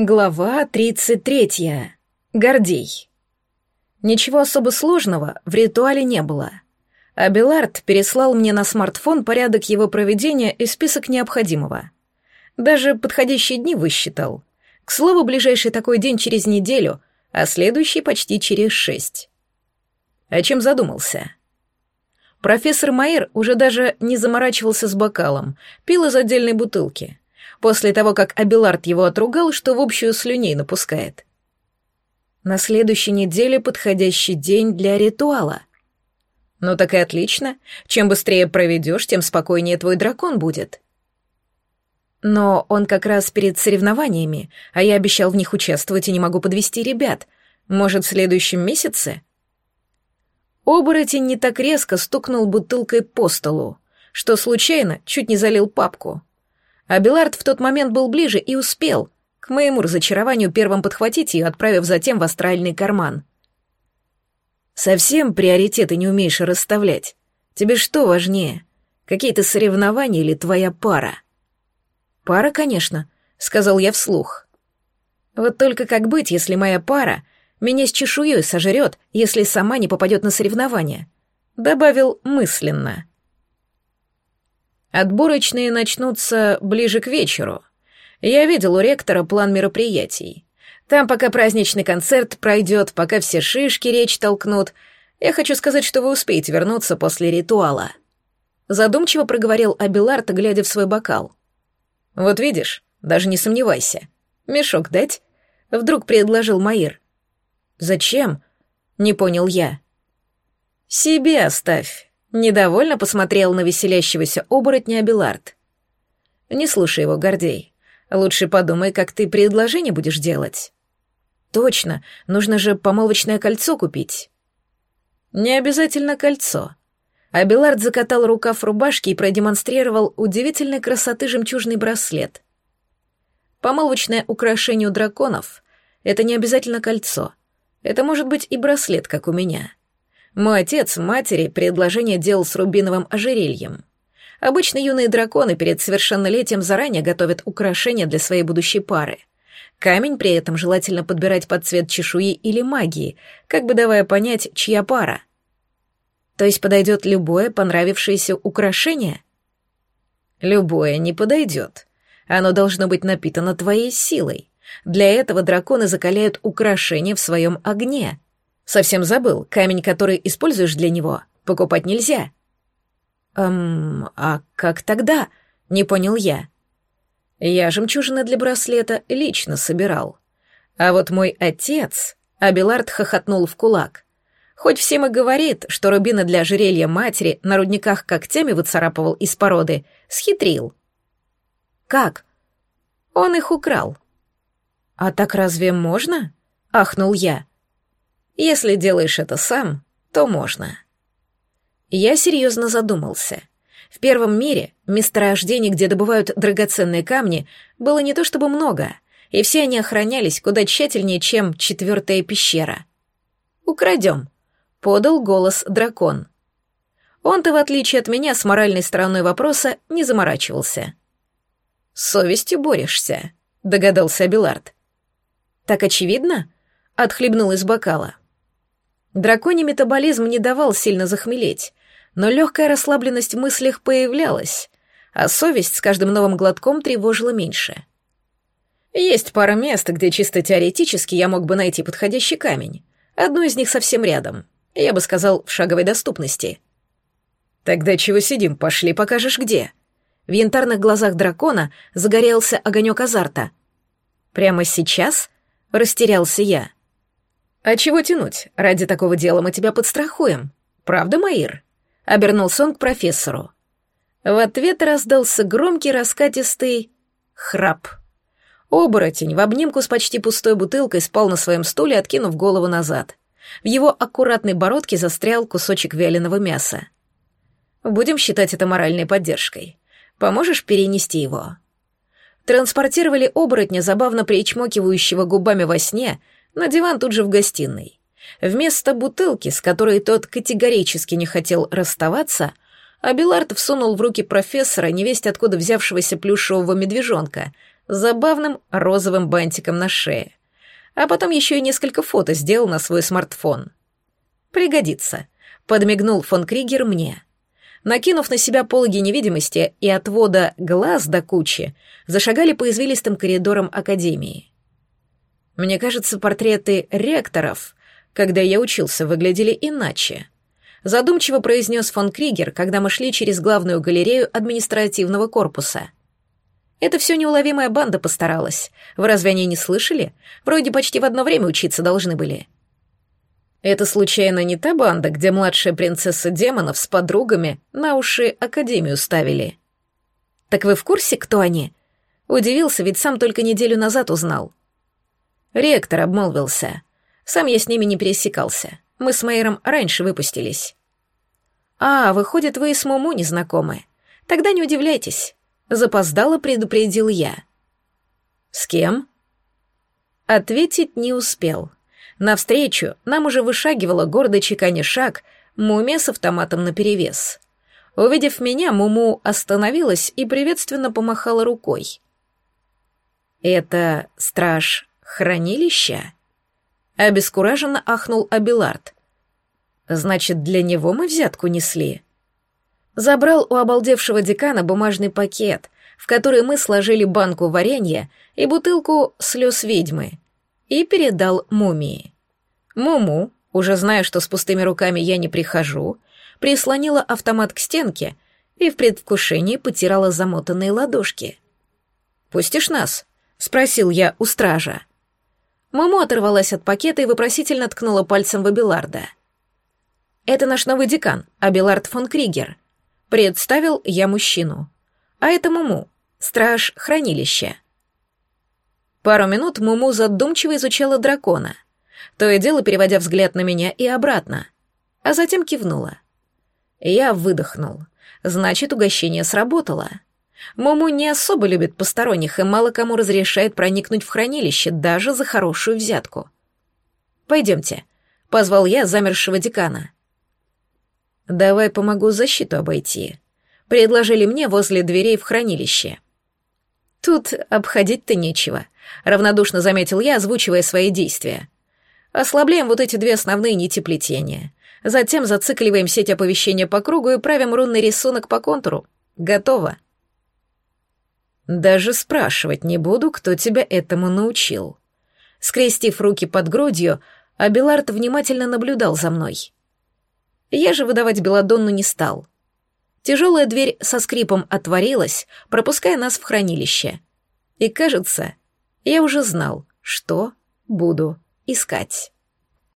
Глава 33. Гордей. Ничего особо сложного в ритуале не было. Абелард переслал мне на смартфон порядок его проведения и список необходимого. Даже подходящие дни высчитал. К слову, ближайший такой день через неделю, а следующий почти через шесть. О чем задумался? Профессор Майер уже даже не заморачивался с бокалом, пил из отдельной бутылки — после того, как Абилард его отругал, что в общую слюней напускает. На следующей неделе подходящий день для ритуала. Ну так и отлично. Чем быстрее проведешь, тем спокойнее твой дракон будет. Но он как раз перед соревнованиями, а я обещал в них участвовать и не могу подвести ребят. Может, в следующем месяце? Оборотень не так резко стукнул бутылкой по столу, что случайно чуть не залил папку. А Белард в тот момент был ближе и успел, к моему разочарованию, первым подхватить ее, отправив затем в астральный карман. «Совсем приоритеты не умеешь расставлять. Тебе что важнее, какие-то соревнования или твоя пара?» «Пара, конечно», — сказал я вслух. «Вот только как быть, если моя пара меня с чешуей сожрет, если сама не попадет на соревнования?» Добавил мысленно. Отборочные начнутся ближе к вечеру. Я видел у ректора план мероприятий. Там пока праздничный концерт пройдет, пока все шишки речь толкнут. Я хочу сказать, что вы успеете вернуться после ритуала. Задумчиво проговорил Абилард, глядя в свой бокал. Вот видишь, даже не сомневайся. Мешок дать? Вдруг предложил Маир. Зачем? Не понял я. Себе оставь. Недовольно посмотрел на веселящегося оборотня Абилард. «Не слушай его, Гордей. Лучше подумай, как ты предложение будешь делать». «Точно, нужно же помолвочное кольцо купить». «Не обязательно кольцо». Абилард закатал рукав рубашки и продемонстрировал удивительной красоты жемчужный браслет. Помолвочное украшение у драконов — это не обязательно кольцо. Это может быть и браслет, как у меня. Мой отец матери предложение делал с рубиновым ожерельем. Обычно юные драконы перед совершеннолетием заранее готовят украшения для своей будущей пары. Камень при этом желательно подбирать под цвет чешуи или магии, как бы давая понять, чья пара. То есть подойдет любое понравившееся украшение? Любое не подойдет. Оно должно быть напитано твоей силой. Для этого драконы закаляют украшения в своем огне — Совсем забыл, камень, который используешь для него, покупать нельзя. Эм, а как тогда? Не понял я. Я жемчужины для браслета лично собирал. А вот мой отец... Абилард хохотнул в кулак. Хоть всем и говорит, что рубины для ожерелья матери на рудниках когтями выцарапывал из породы, схитрил. Как? Он их украл. А так разве можно? Ахнул я. Если делаешь это сам, то можно. Я серьезно задумался. В первом мире месторождений, где добывают драгоценные камни, было не то чтобы много, и все они охранялись куда тщательнее, чем четвертая пещера. «Украдем», — подал голос дракон. Он-то, в отличие от меня, с моральной стороной вопроса не заморачивался. «С совестью борешься», — догадался Абилард. «Так очевидно?» — отхлебнул из бокала. Драконий метаболизм не давал сильно захмелеть, но легкая расслабленность в мыслях появлялась, а совесть с каждым новым глотком тревожила меньше. Есть пара мест, где чисто теоретически я мог бы найти подходящий камень. Одно из них совсем рядом. Я бы сказал, в шаговой доступности. Тогда чего сидим, пошли, покажешь где. В янтарных глазах дракона загорелся огонек азарта. Прямо сейчас растерялся я — «А чего тянуть? Ради такого дела мы тебя подстрахуем. Правда, Маир?» — обернулся он к профессору. В ответ раздался громкий раскатистый храп. Оборотень в обнимку с почти пустой бутылкой спал на своем стуле, откинув голову назад. В его аккуратной бородке застрял кусочек вяленого мяса. «Будем считать это моральной поддержкой. Поможешь перенести его?» Транспортировали оборотня, забавно причмокивающего губами во сне, на диван тут же в гостиной. Вместо бутылки, с которой тот категорически не хотел расставаться, Абилард всунул в руки профессора невесть откуда взявшегося плюшевого медвежонка, с забавным розовым бантиком на шее. А потом еще и несколько фото сделал на свой смартфон. «Пригодится», — подмигнул фон Кригер мне. Накинув на себя пологи невидимости и отвода глаз до кучи, зашагали по извилистым коридорам Академии. Мне кажется, портреты ректоров, когда я учился, выглядели иначе. Задумчиво произнес фон Кригер, когда мы шли через главную галерею административного корпуса. Это все неуловимая банда постаралась. Вы разве они не слышали? Вроде почти в одно время учиться должны были. Это случайно не та банда, где младшая принцесса демонов с подругами на уши Академию ставили? Так вы в курсе, кто они? Удивился, ведь сам только неделю назад узнал. Ректор обмолвился. Сам я с ними не пересекался. Мы с Мэйром раньше выпустились. А, выходит, вы и с Муму не знакомы. Тогда не удивляйтесь. Запоздало предупредил я. С кем? Ответить не успел. Навстречу нам уже вышагивала гордо чеканя шаг Мумия с автоматом наперевес. Увидев меня, Муму остановилась и приветственно помахала рукой. «Это страж хранилища?» Обескураженно ахнул Абилард. «Значит, для него мы взятку несли?» Забрал у обалдевшего декана бумажный пакет, в который мы сложили банку варенья и бутылку слез ведьмы, и передал мумии. Муму, уже зная, что с пустыми руками я не прихожу, прислонила автомат к стенке и в предвкушении потирала замотанные ладошки. «Пустишь нас?» — спросил я у стража. Муму оторвалась от пакета и вопросительно ткнула пальцем в Абиларда. «Это наш новый декан, Абилард фон Кригер», — представил я мужчину. «А это Муму, страж хранилища». Пару минут Муму задумчиво изучала дракона, то и дело переводя взгляд на меня и обратно, а затем кивнула. Я выдохнул. Значит, угощение сработало. Муму не особо любит посторонних и мало кому разрешает проникнуть в хранилище даже за хорошую взятку. «Пойдемте», — позвал я замершего декана. «Давай помогу защиту обойти», — предложили мне возле дверей в хранилище. «Тут обходить-то нечего», — равнодушно заметил я, озвучивая свои действия. «Ослабляем вот эти две основные нити плетения. Затем зацикливаем сеть оповещения по кругу и правим рунный рисунок по контуру. Готово». «Даже спрашивать не буду, кто тебя этому научил». Скрестив руки под грудью, Абилард внимательно наблюдал за мной. Я же выдавать Беладонну не стал — Тяжелая дверь со скрипом отворилась, пропуская нас в хранилище. И, кажется, я уже знал, что буду искать.